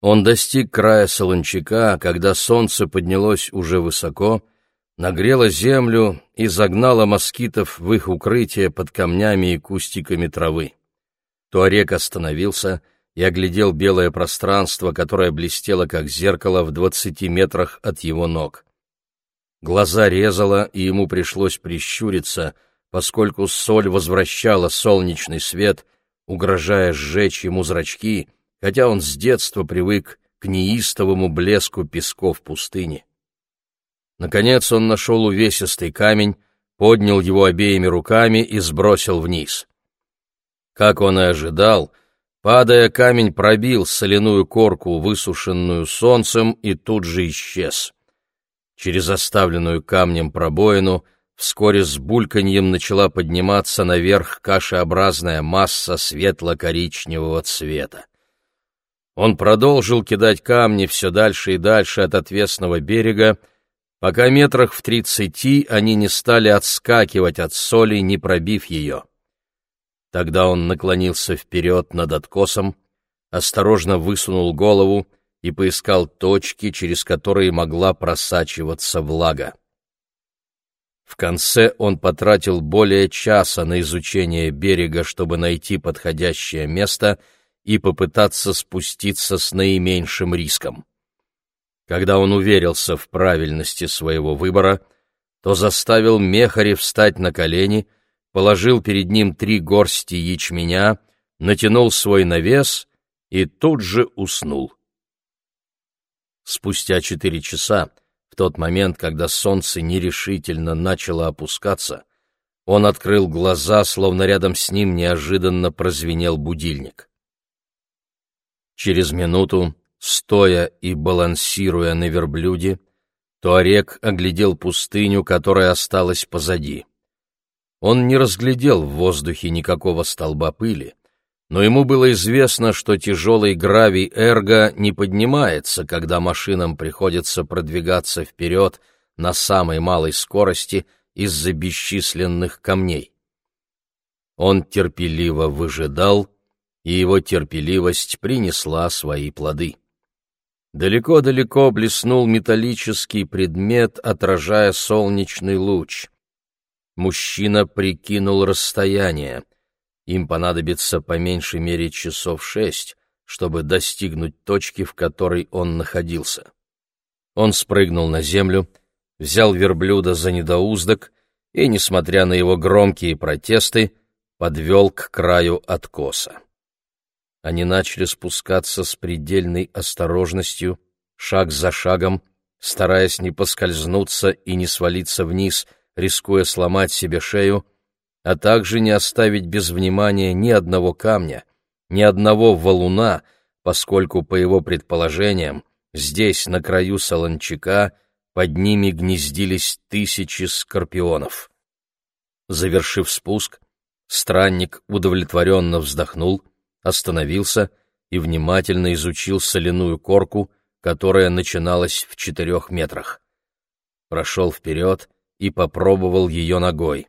Он достиг края солончака, когда солнце поднялось уже высоко, нагрело землю и загнало москитов в их укрытие под камнями и кустиками травы. Туарек остановился и оглядел белое пространство, которое блестело как зеркало в двадцати метрах от его ног. Глаза резало, и ему пришлось прищуриться, поскольку соль возвращала солнечный свет, угрожая сжечь ему зрачки, хотя он с детства привык к неистовому блеску песков пустыни. Наконец он нашел увесистый камень, поднял его обеими руками и сбросил вниз. Как он и ожидал, падая, камень пробил соляную корку, высушенную солнцем, и тут же исчез. Через оставленную камнем пробоину вскоре с бульканьем начала подниматься наверх кашеобразная масса светло-коричневого цвета. Он продолжил кидать камни все дальше и дальше от отвесного берега, пока метрах в тридцати они не стали отскакивать от соли, не пробив ее. Тогда он наклонился вперед над откосом, осторожно высунул голову и поискал точки, через которые могла просачиваться влага. В конце он потратил более часа на изучение берега, чтобы найти подходящее место и попытаться спуститься с наименьшим риском. Когда он уверился в правильности своего выбора, то заставил Мехари встать на колени, положил перед ним три горсти ячменя, натянул свой навес и тут же уснул. Спустя четыре часа, в тот момент, когда солнце нерешительно начало опускаться, он открыл глаза, словно рядом с ним неожиданно прозвенел будильник. Через минуту, стоя и балансируя на верблюде, Туарек оглядел пустыню, которая осталась позади. Он не разглядел в воздухе никакого столба пыли, но ему было известно, что тяжелый гравий эрго не поднимается, когда машинам приходится продвигаться вперед на самой малой скорости из-за бесчисленных камней. Он терпеливо выжидал, и его терпеливость принесла свои плоды. Далеко-далеко блеснул металлический предмет, отражая солнечный луч. Мужчина прикинул расстояние — им понадобится по меньшей мере часов шесть, чтобы достигнуть точки, в которой он находился. Он спрыгнул на землю, взял верблюда за недоуздок и, несмотря на его громкие протесты, подвел к краю откоса. Они начали спускаться с предельной осторожностью, шаг за шагом, стараясь не поскользнуться и не свалиться вниз, рискуя сломать себе шею, а также не оставить без внимания ни одного камня, ни одного валуна, поскольку, по его предположениям, здесь, на краю солончака, под ними гнездились тысячи скорпионов. Завершив спуск, странник удовлетворенно вздохнул, остановился и внимательно изучил соляную корку, которая начиналась в четырех метрах. Прошел вперед и попробовал ее ногой.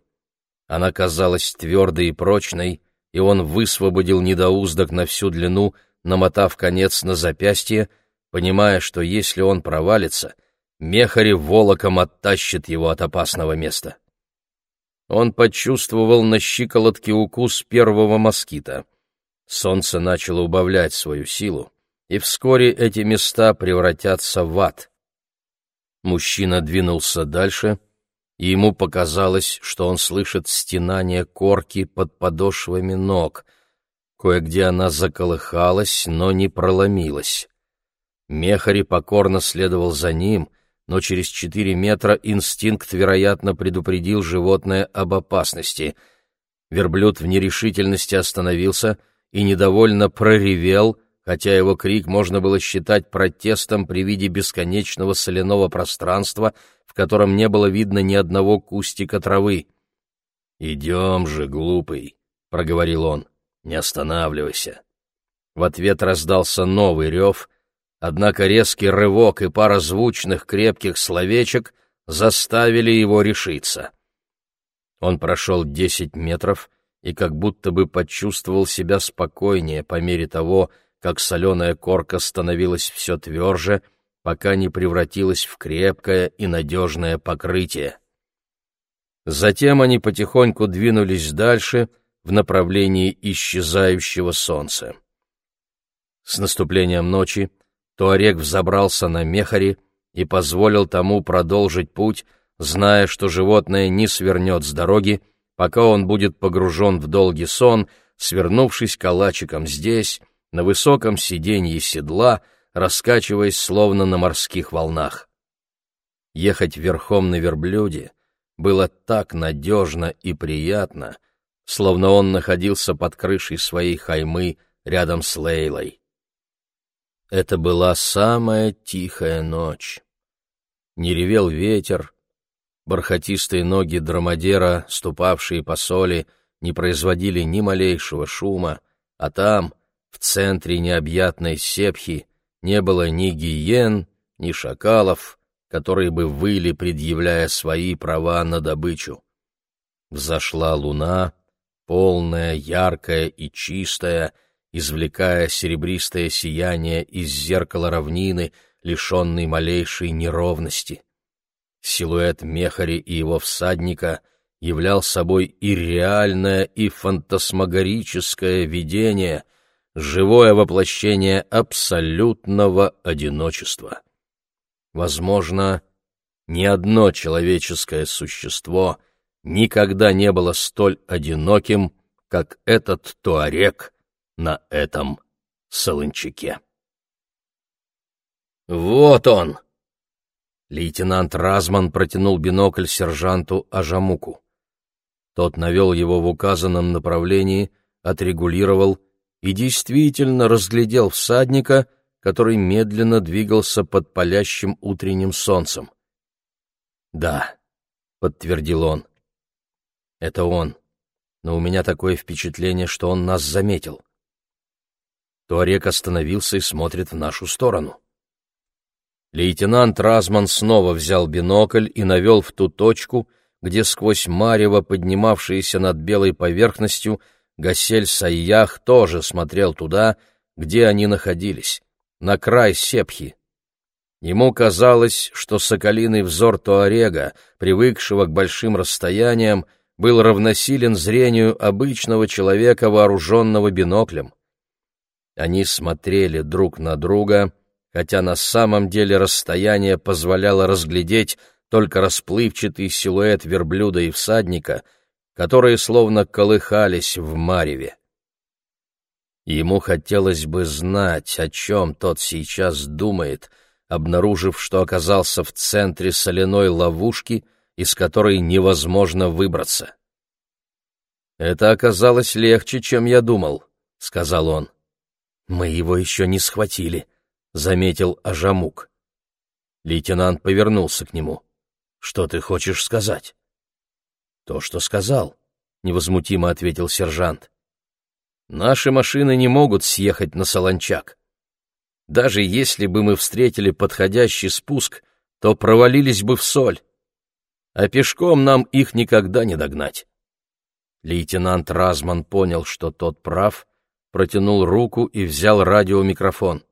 Она казалась твердой и прочной, и он высвободил недоуздок на всю длину, намотав конец на запястье, понимая, что если он провалится, мехари волоком оттащит его от опасного места. Он почувствовал на щиколотке укус первого москита. Солнце начало убавлять свою силу, и вскоре эти места превратятся в ад. Мужчина двинулся дальше — и ему показалось, что он слышит стенание корки под подошвами ног. Кое-где она заколыхалась, но не проломилась. Мехари покорно следовал за ним, но через четыре метра инстинкт, вероятно, предупредил животное об опасности. Верблюд в нерешительности остановился и недовольно проревел, хотя его крик можно было считать протестом при виде бесконечного соляного пространства — в котором не было видно ни одного кустика травы. «Идем же, глупый», — проговорил он, — «не останавливайся». В ответ раздался новый рев, однако резкий рывок и пара звучных крепких словечек заставили его решиться. Он прошел десять метров и как будто бы почувствовал себя спокойнее по мере того, как соленая корка становилась все тверже, пока не превратилась в крепкое и надежное покрытие. Затем они потихоньку двинулись дальше в направлении исчезающего солнца. С наступлением ночи Туарек взобрался на мехари и позволил тому продолжить путь, зная, что животное не свернет с дороги, пока он будет погружен в долгий сон, свернувшись калачиком здесь, на высоком сиденье седла, раскачиваясь словно на морских волнах. Ехать верхом на верблюде было так надежно и приятно, словно он находился под крышей своей хаймы рядом с Лейлой. Это была самая тихая ночь. Не ревел ветер, бархатистые ноги драмадера, ступавшие по соли, не производили ни малейшего шума, а там, в центре необъятной сепхи, не было ни гиен, ни шакалов, которые бы выли, предъявляя свои права на добычу. Взошла луна, полная, яркая и чистая, извлекая серебристое сияние из зеркала равнины, лишенной малейшей неровности. Силуэт Мехари и его всадника являл собой и реальное, и фантасмагорическое видение, живое воплощение абсолютного одиночества. Возможно, ни одно человеческое существо никогда не было столь одиноким, как этот туарек на этом солончаке. «Вот он!» Лейтенант Разман протянул бинокль сержанту Ажамуку. Тот навел его в указанном направлении, отрегулировал и действительно разглядел всадника, который медленно двигался под палящим утренним солнцем. «Да», — подтвердил он, — «это он, но у меня такое впечатление, что он нас заметил». Туарек остановился и смотрит в нашу сторону. Лейтенант Разман снова взял бинокль и навел в ту точку, где сквозь марево, поднимавшееся над белой поверхностью, Гасель Сайях тоже смотрел туда, где они находились, на край Сепхи. Ему казалось, что соколиный взор Туарега, привыкшего к большим расстояниям, был равносилен зрению обычного человека, вооруженного биноклем. Они смотрели друг на друга, хотя на самом деле расстояние позволяло разглядеть только расплывчатый силуэт верблюда и всадника, которые словно колыхались в мареве. Ему хотелось бы знать, о чем тот сейчас думает, обнаружив, что оказался в центре соляной ловушки, из которой невозможно выбраться. «Это оказалось легче, чем я думал», — сказал он. «Мы его еще не схватили», — заметил Ажамук. Лейтенант повернулся к нему. «Что ты хочешь сказать?» «То, что сказал», — невозмутимо ответил сержант. «Наши машины не могут съехать на Солончак. Даже если бы мы встретили подходящий спуск, то провалились бы в соль. А пешком нам их никогда не догнать». Лейтенант Разман понял, что тот прав, протянул руку и взял радиомикрофон.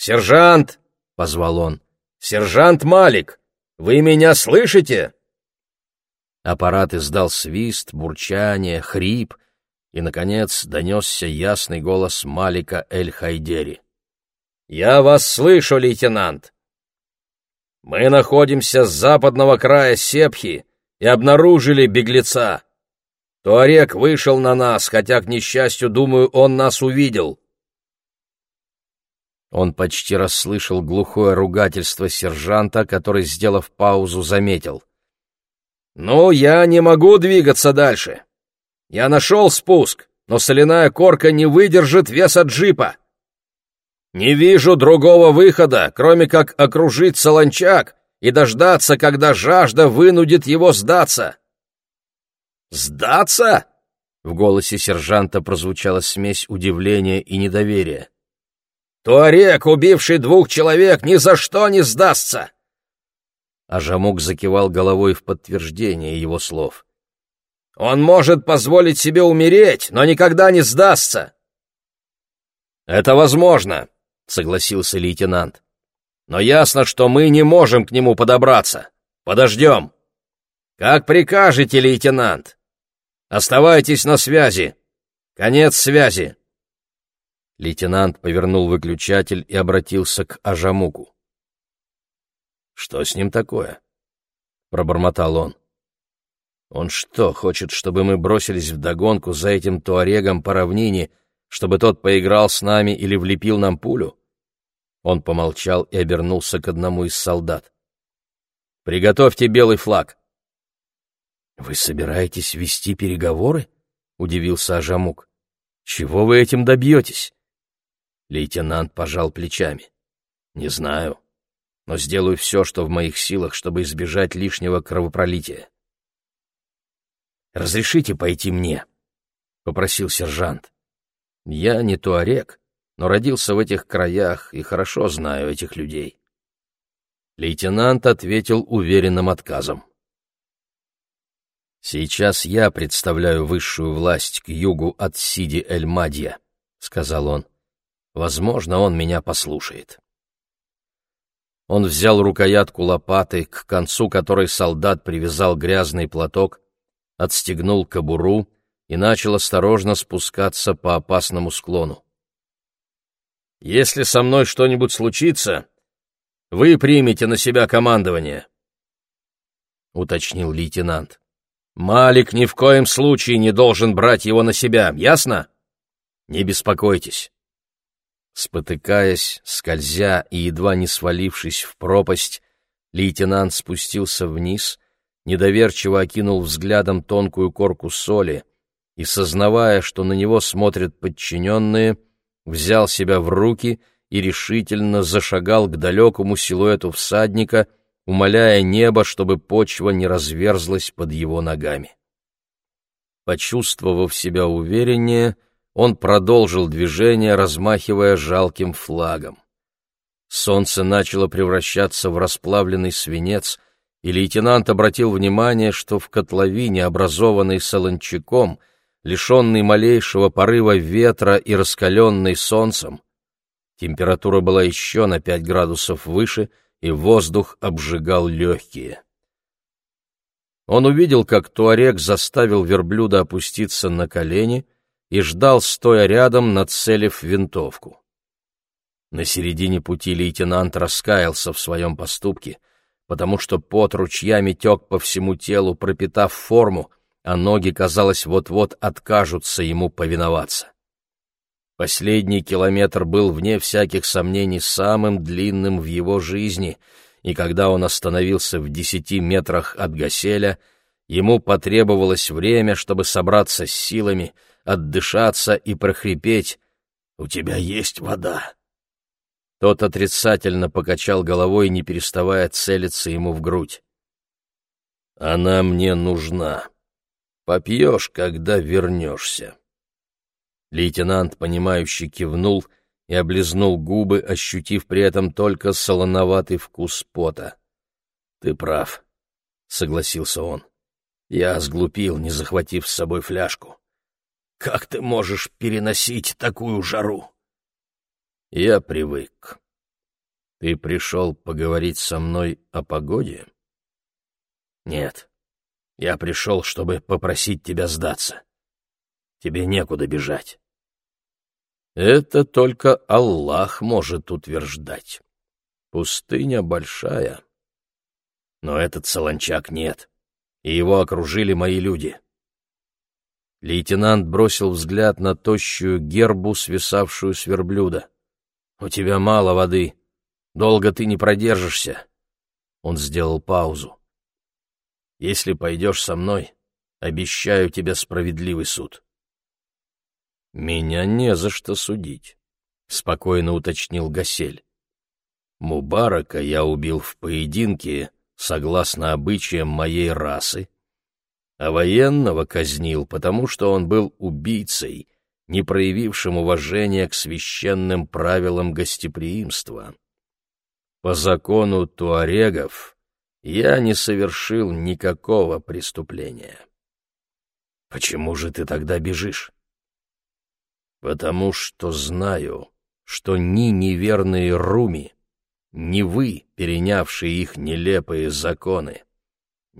«Сержант!» — позвал он. «Сержант Малик! Вы меня слышите?» Аппарат издал свист, бурчание, хрип, и, наконец, донесся ясный голос Малика Эль-Хайдери. «Я вас слышу, лейтенант! Мы находимся с западного края Сепхи и обнаружили беглеца. Туарек вышел на нас, хотя, к несчастью, думаю, он нас увидел. Он почти расслышал глухое ругательство сержанта, который, сделав паузу, заметил. «Ну, я не могу двигаться дальше. Я нашел спуск, но соляная корка не выдержит веса джипа. Не вижу другого выхода, кроме как окружить солончак и дождаться, когда жажда вынудит его сдаться». «Сдаться?» — в голосе сержанта прозвучала смесь удивления и недоверия. Туарек, убивший двух человек, ни за что не сдастся!» Ажамук закивал головой в подтверждение его слов. «Он может позволить себе умереть, но никогда не сдастся!» «Это возможно», — согласился лейтенант. «Но ясно, что мы не можем к нему подобраться. Подождем». «Как прикажете, лейтенант. Оставайтесь на связи. Конец связи». Лейтенант повернул выключатель и обратился к Ажамуку. «Что с ним такое?» — пробормотал он. «Он что, хочет, чтобы мы бросились вдогонку за этим туарегом по равнине, чтобы тот поиграл с нами или влепил нам пулю?» Он помолчал и обернулся к одному из солдат. «Приготовьте белый флаг». «Вы собираетесь вести переговоры?» — удивился Ажамук. «Чего вы этим добьетесь?» Лейтенант пожал плечами. «Не знаю, но сделаю все, что в моих силах, чтобы избежать лишнего кровопролития». «Разрешите пойти мне?» — попросил сержант. «Я не туарек, но родился в этих краях и хорошо знаю этих людей». Лейтенант ответил уверенным отказом. «Сейчас я представляю высшую власть к югу от Сиди-эль-Мадья», — сказал он. Возможно, он меня послушает. Он взял рукоятку лопаты, к концу которой солдат привязал грязный платок, отстегнул кобуру и начал осторожно спускаться по опасному склону. «Если со мной что-нибудь случится, вы примете на себя командование», — уточнил лейтенант. «Малик ни в коем случае не должен брать его на себя, ясно? Не беспокойтесь. Спотыкаясь, скользя и едва не свалившись в пропасть, лейтенант спустился вниз, недоверчиво окинул взглядом тонкую корку соли и, сознавая, что на него смотрят подчиненные, взял себя в руки и решительно зашагал к далекому силуэту всадника, умоляя небо, чтобы почва не разверзлась под его ногами. Почувствовав себя увереннее, — он продолжил движение, размахивая жалким флагом. Солнце начало превращаться в расплавленный свинец, и лейтенант обратил внимание, что в котловине, образованной солончаком, лишенной малейшего порыва ветра и раскаленной солнцем, температура была еще на пять градусов выше, и воздух обжигал легкие. Он увидел, как Туарек заставил верблюда опуститься на колени — и ждал, стоя рядом, нацелив винтовку. На середине пути лейтенант раскаялся в своем поступке, потому что пот ручьями тек по всему телу, пропитав форму, а ноги, казалось, вот-вот откажутся ему повиноваться. Последний километр был, вне всяких сомнений, самым длинным в его жизни, и когда он остановился в десяти метрах от Гаселя, ему потребовалось время, чтобы собраться с силами — отдышаться и прохрипеть «У тебя есть вода!» Тот отрицательно покачал головой, не переставая целиться ему в грудь. «Она мне нужна. Попьешь, когда вернешься». Лейтенант, понимающе кивнул и облизнул губы, ощутив при этом только солоноватый вкус пота. «Ты прав», — согласился он. «Я сглупил, не захватив с собой фляжку. Как ты можешь переносить такую жару? Я привык. Ты пришел поговорить со мной о погоде? Нет. Я пришел, чтобы попросить тебя сдаться. Тебе некуда бежать. Это только Аллах может утверждать. Пустыня большая. Но этот солончак нет, и его окружили мои люди. Лейтенант бросил взгляд на тощую гербу, свисавшую с верблюда. «У тебя мало воды. Долго ты не продержишься». Он сделал паузу. «Если пойдешь со мной, обещаю тебе справедливый суд». «Меня не за что судить», — спокойно уточнил Гасель. «Мубарака я убил в поединке, согласно обычаям моей расы, а военного казнил, потому что он был убийцей, не проявившим уважения к священным правилам гостеприимства. По закону туарегов я не совершил никакого преступления. Почему же ты тогда бежишь? Потому что знаю, что ни неверные руми, ни вы, перенявшие их нелепые законы,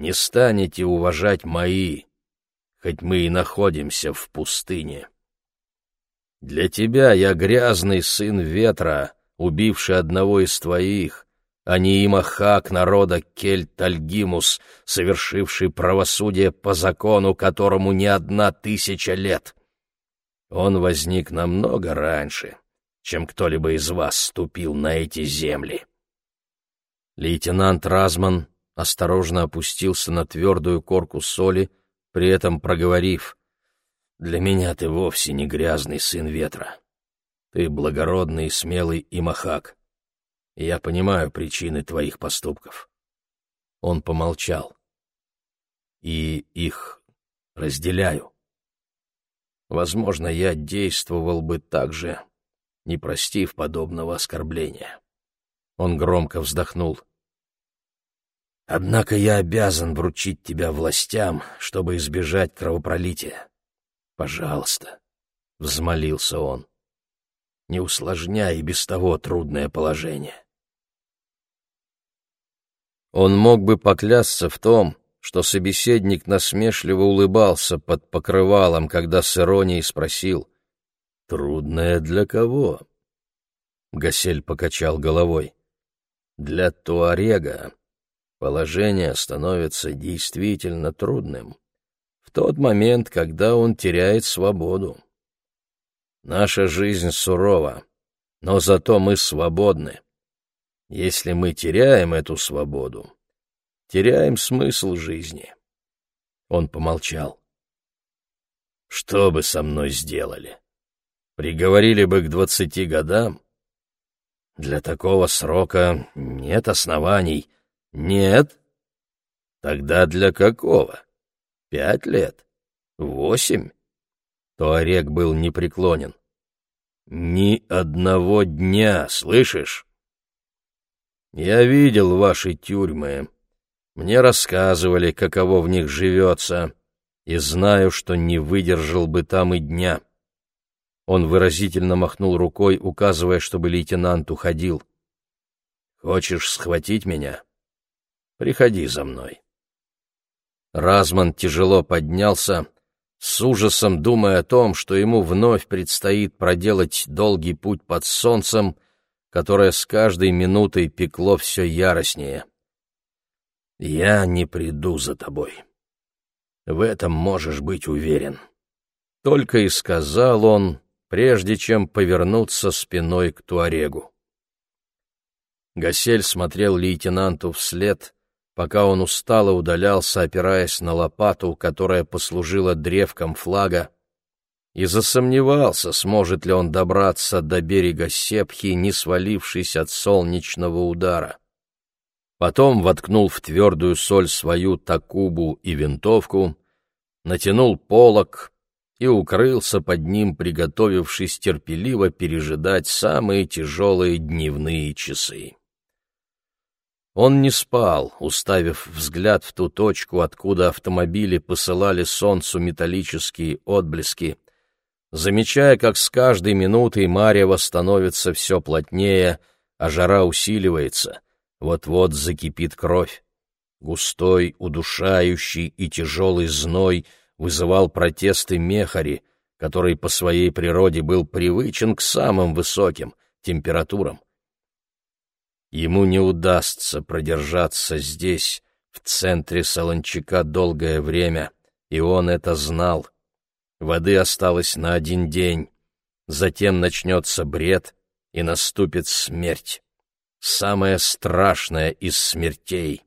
не станете уважать мои, хоть мы и находимся в пустыне. Для тебя я грязный сын ветра, убивший одного из твоих, а не Имахак народа Кельт-Альгимус, совершивший правосудие по закону, которому не одна тысяча лет. Он возник намного раньше, чем кто-либо из вас ступил на эти земли. Лейтенант Разман осторожно опустился на твердую корку соли, при этом проговорив, «Для меня ты вовсе не грязный сын ветра. Ты благородный и смелый имахак. Я понимаю причины твоих поступков». Он помолчал. «И их разделяю. Возможно, я действовал бы так же, не простив подобного оскорбления». Он громко вздохнул. Однако я обязан вручить тебя властям, чтобы избежать кровопролития. Пожалуйста, — взмолился он, — не усложняй и без того трудное положение. Он мог бы поклясться в том, что собеседник насмешливо улыбался под покрывалом, когда с иронией спросил «Трудное для кого?» Гасель покачал головой. «Для Туарега, положение становится действительно трудным в тот момент, когда он теряет свободу. Наша жизнь сурова, но зато мы свободны. Если мы теряем эту свободу, теряем смысл жизни. Он помолчал. Что бы со мной сделали? Приговорили бы к двадцати годам? Для такого срока нет оснований — нет? Тогда для какого? Пять лет? Восемь? Туарек был непреклонен. Ни одного дня, слышишь? Я видел ваши тюрьмы. Мне рассказывали, каково в них живется, и знаю, что не выдержал бы там и дня. Он выразительно махнул рукой, указывая, чтобы лейтенант уходил. «Хочешь схватить меня? Приходи за мной. Разман тяжело поднялся, с ужасом думая о том, что ему вновь предстоит проделать долгий путь под солнцем, которое с каждой минутой пекло все яростнее. «Я не приду за тобой. В этом можешь быть уверен». Только и сказал он, прежде чем повернуться спиной к Туарегу. Гасель смотрел лейтенанту вслед, пока он устало удалялся, опираясь на лопату, которая послужила древком флага, и засомневался, сможет ли он добраться до берега Сепхи, не свалившись от солнечного удара. Потом воткнул в твердую соль свою такубу и винтовку, натянул полог и укрылся под ним, приготовившись терпеливо пережидать самые тяжелые дневные часы. Он не спал, уставив взгляд в ту точку, откуда автомобили посылали солнцу металлические отблески, замечая, как с каждой минутой Марьева становится все плотнее, а жара усиливается, вот-вот закипит кровь. Густой, удушающий и тяжелый зной вызывал протесты Мехари, который по своей природе был привычен к самым высоким температурам. Ему не удастся продержаться здесь, в центре Солончака, долгое время, и он это знал. Воды осталось на один день, затем начнется бред, и наступит смерть. Самая страшная из смертей,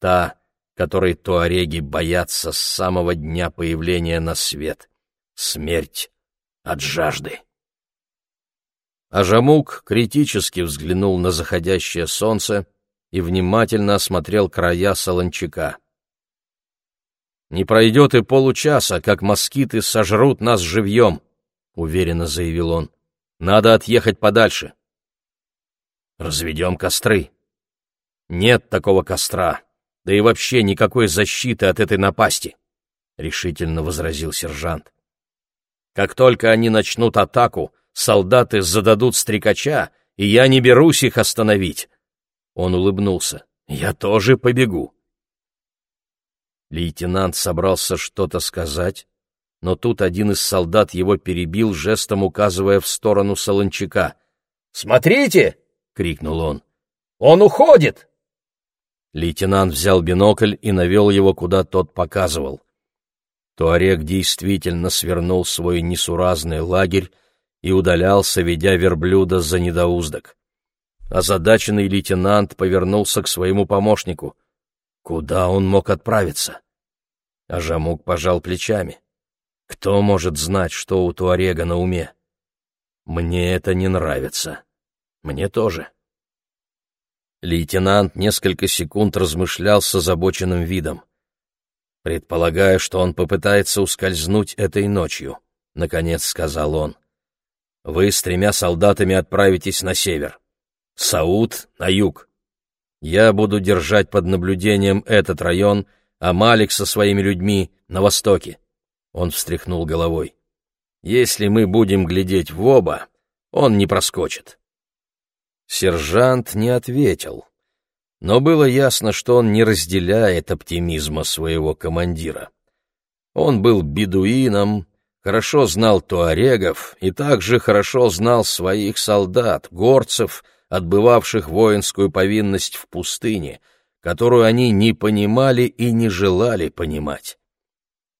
та, которой туареги боятся с самого дня появления на свет — смерть от жажды. Ажамук критически взглянул на заходящее солнце и внимательно осмотрел края солончака. «Не пройдет и получаса, как москиты сожрут нас живьем», — уверенно заявил он. «Надо отъехать подальше». «Разведем костры». «Нет такого костра, да и вообще никакой защиты от этой напасти», — решительно возразил сержант. «Как только они начнут атаку, солдаты зададут стрекача, и я не берусь их остановить. Он улыбнулся. Я тоже побегу. Лейтенант собрался что-то сказать, но тут один из солдат его перебил, жестом указывая в сторону Солончака. «Смотрите!» — крикнул он. «Он уходит!» Лейтенант взял бинокль и навел его, куда тот показывал. Туарек действительно свернул свой несуразный лагерь и удалялся, ведя верблюда за недоуздок. Озадаченный лейтенант повернулся к своему помощнику. Куда он мог отправиться? А Жамук пожал плечами. Кто может знать, что у Туарега на уме? Мне это не нравится. Мне тоже. Лейтенант несколько секунд размышлял с озабоченным видом. Предполагаю, что он попытается ускользнуть этой ночью, — наконец сказал он. Вы с тремя солдатами отправитесь на север. Сауд — на юг. Я буду держать под наблюдением этот район, а Малик со своими людьми — на востоке. Он встряхнул головой. «Если мы будем глядеть в оба, он не проскочит». Сержант не ответил, но было ясно, что он не разделяет оптимизма своего командира. Он был бедуином, хорошо знал туарегов и также хорошо знал своих солдат, горцев, отбывавших воинскую повинность в пустыне, которую они не понимали и не желали понимать.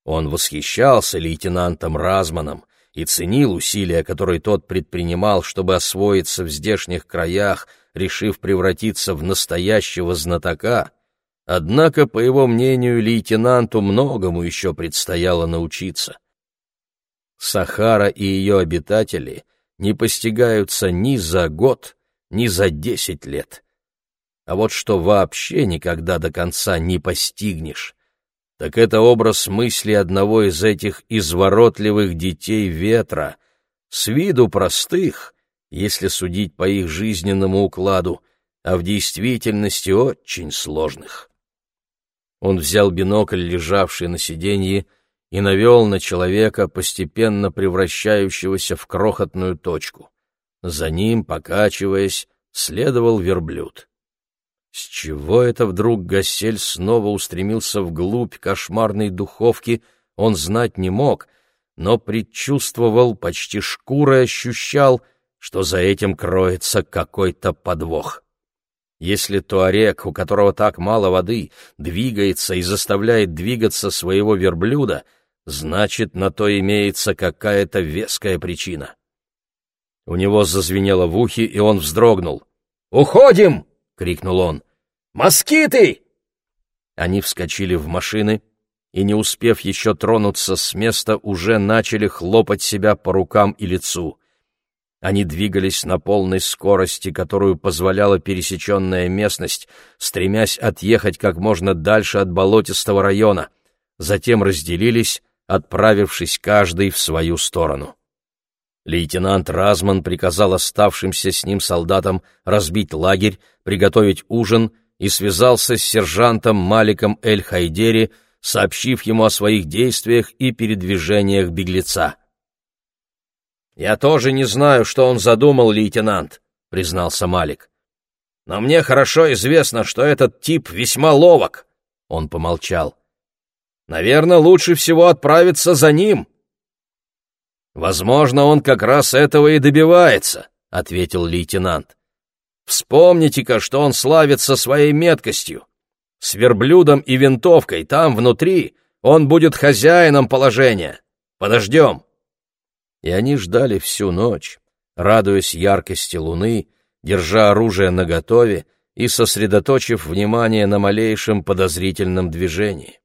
Он восхищался лейтенантом Разманом и ценил усилия, которые тот предпринимал, чтобы освоиться в здешних краях, решив превратиться в настоящего знатока. Однако, по его мнению, лейтенанту многому еще предстояло научиться. Сахара и ее обитатели не постигаются ни за год, ни за десять лет. А вот что вообще никогда до конца не постигнешь, так это образ мысли одного из этих изворотливых детей ветра, с виду простых, если судить по их жизненному укладу, а в действительности очень сложных. Он взял бинокль, лежавший на сиденье, и навел на человека, постепенно превращающегося в крохотную точку. За ним, покачиваясь, следовал верблюд. С чего это вдруг Гасель снова устремился вглубь кошмарной духовки, он знать не мог, но предчувствовал, почти шкурой ощущал, что за этим кроется какой-то подвох. Если Туарек, у которого так мало воды, двигается и заставляет двигаться своего верблюда, значит, на то имеется какая-то веская причина. У него зазвенело в ухе, и он вздрогнул. «Уходим!» — крикнул он. «Москиты!» Они вскочили в машины и, не успев еще тронуться с места, уже начали хлопать себя по рукам и лицу. Они двигались на полной скорости, которую позволяла пересеченная местность, стремясь отъехать как можно дальше от болотистого района. Затем разделились, отправившись каждый в свою сторону. Лейтенант Разман приказал оставшимся с ним солдатам разбить лагерь, приготовить ужин и связался с сержантом Маликом Эль-Хайдери, сообщив ему о своих действиях и передвижениях беглеца. «Я тоже не знаю, что он задумал, лейтенант», — признался Малик. «Но мне хорошо известно, что этот тип весьма ловок», — он помолчал. «Наверное, лучше всего отправиться за ним». «Возможно, он как раз этого и добивается», — ответил лейтенант. «Вспомните-ка, что он славится своей меткостью. С верблюдом и винтовкой там, внутри, он будет хозяином положения. Подождем». И они ждали всю ночь, радуясь яркости луны, держа оружие наготове и сосредоточив внимание на малейшем подозрительном движении.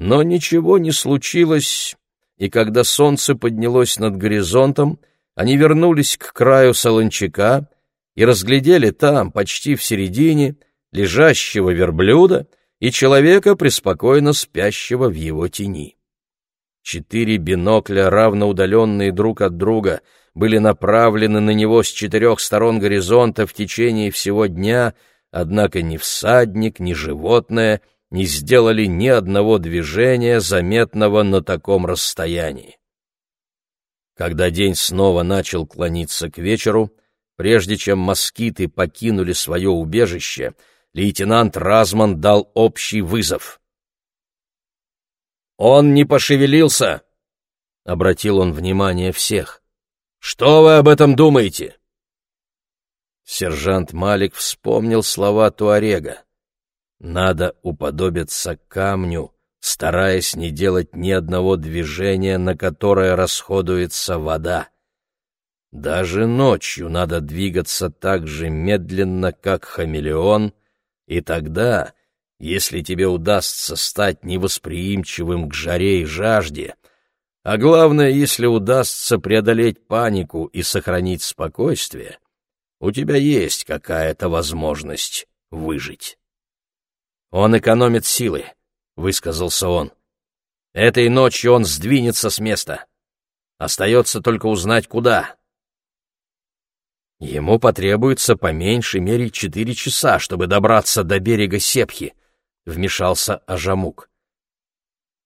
Но ничего не случилось и когда солнце поднялось над горизонтом, они вернулись к краю солончака и разглядели там, почти в середине, лежащего верблюда и человека, преспокойно спящего в его тени. Четыре бинокля, равно удаленные друг от друга, были направлены на него с четырех сторон горизонта в течение всего дня, однако ни всадник, ни животное — не сделали ни одного движения, заметного на таком расстоянии. Когда день снова начал клониться к вечеру, прежде чем москиты покинули свое убежище, лейтенант Разман дал общий вызов. «Он не пошевелился!» — обратил он внимание всех. «Что вы об этом думаете?» Сержант Малик вспомнил слова Туарега. «Надо уподобиться камню, стараясь не делать ни одного движения, на которое расходуется вода. Даже ночью надо двигаться так же медленно, как хамелеон, и тогда, если тебе удастся стать невосприимчивым к жаре и жажде, а главное, если удастся преодолеть панику и сохранить спокойствие, у тебя есть какая-то возможность выжить. Он экономит силы, — высказался он. Этой ночью он сдвинется с места. Остается только узнать, куда. Ему потребуется по меньшей мере четыре часа, чтобы добраться до берега Сепхи, — вмешался Ажамук.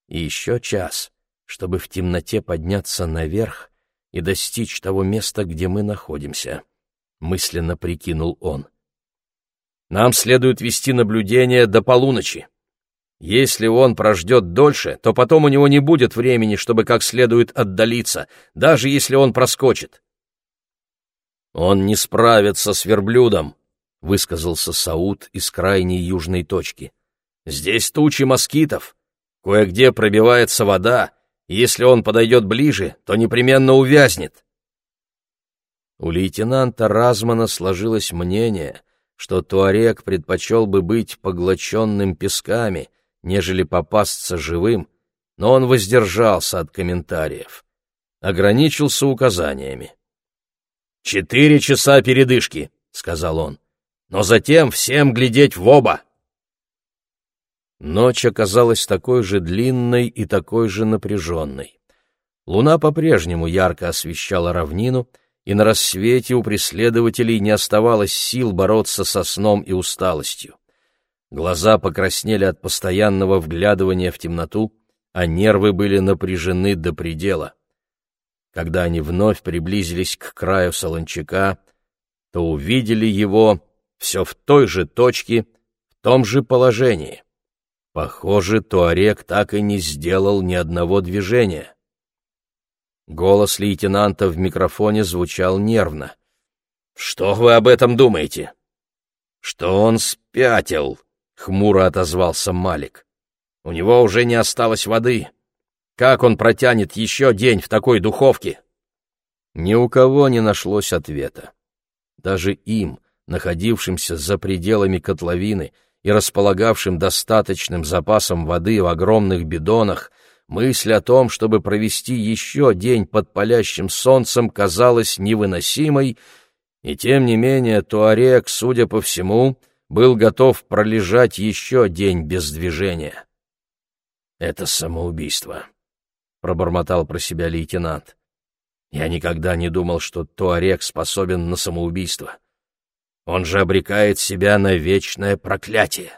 И еще час, чтобы в темноте подняться наверх и достичь того места, где мы находимся, — мысленно прикинул он. Нам следует вести наблюдение до полуночи. Если он прождет дольше, то потом у него не будет времени, чтобы как следует отдалиться, даже если он проскочит. «Он не справится с верблюдом», — высказался Сауд из крайней южной точки. «Здесь тучи москитов. Кое-где пробивается вода, если он подойдет ближе, то непременно увязнет». У лейтенанта Размана сложилось мнение, что Туарек предпочел бы быть поглощенным песками, нежели попасться живым, но он воздержался от комментариев, ограничился указаниями. «Четыре часа передышки», — сказал он, — «но затем всем глядеть в оба». Ночь оказалась такой же длинной и такой же напряженной. Луна по-прежнему ярко освещала равнину, и на рассвете у преследователей не оставалось сил бороться со сном и усталостью. Глаза покраснели от постоянного вглядывания в темноту, а нервы были напряжены до предела. Когда они вновь приблизились к краю солончака, то увидели его все в той же точке, в том же положении. Похоже, Туарек так и не сделал ни одного движения. Голос лейтенанта в микрофоне звучал нервно. «Что вы об этом думаете?» «Что он спятил», — хмуро отозвался Малик. «У него уже не осталось воды. Как он протянет еще день в такой духовке? Ни у кого не нашлось ответа. Даже им, находившимся за пределами котловины и располагавшим достаточным запасом воды в огромных бидонах, мысль о том, чтобы провести еще день под палящим солнцем, казалась невыносимой, и тем не менее Туарек, судя по всему, был готов пролежать еще день без движения. Это самоубийство пробормотал про себя лейтенант. Я никогда не думал, что Туарек способен на самоубийство. Он же обрекает себя на вечное проклятие.